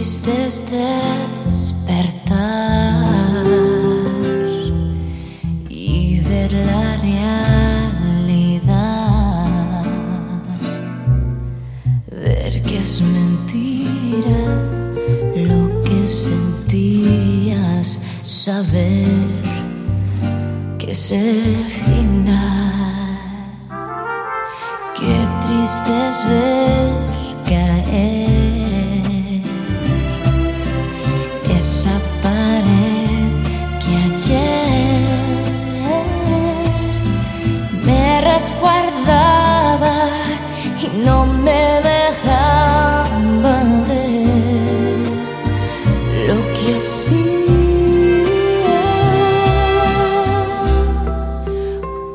es despertar y ver la realidad, ver que es mentira lo que sentías, saber que es el final. Qué triste es ver caer me resguardaba y no me dejaba ver lo que hacías.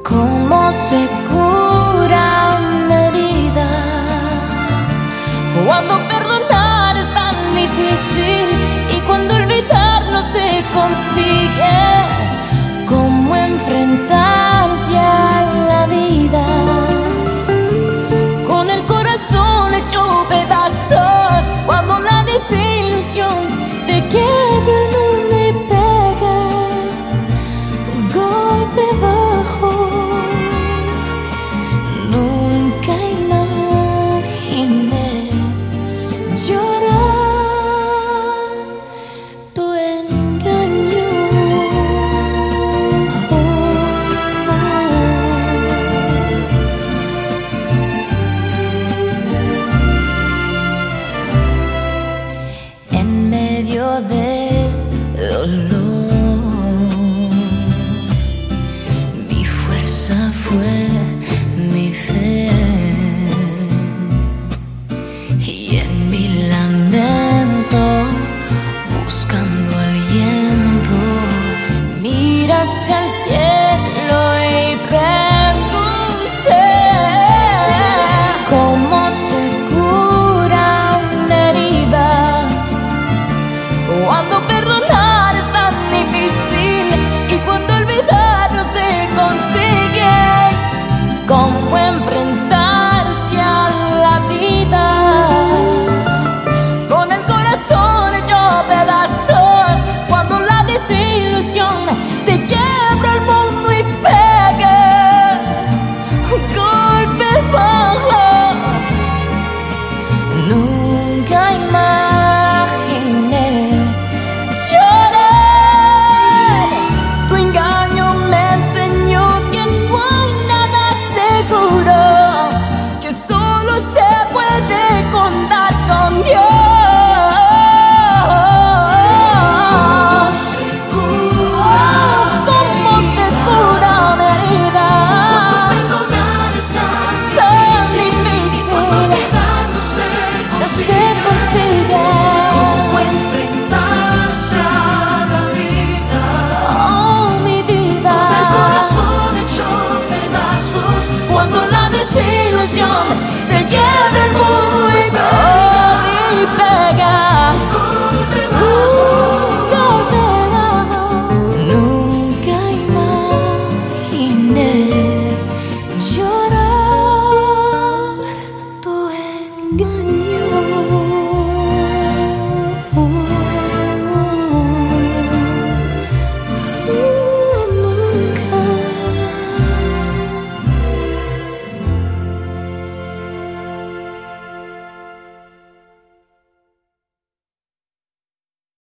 ¿Cómo se cura una herida? Cuando perdonar es tan difícil y cuando olvidar no se consigue. ¿Cómo enfrentarse a vida? medio del dolor. Mi fuerza fue mi fe. Y en mi lamento, buscando aliento, miras al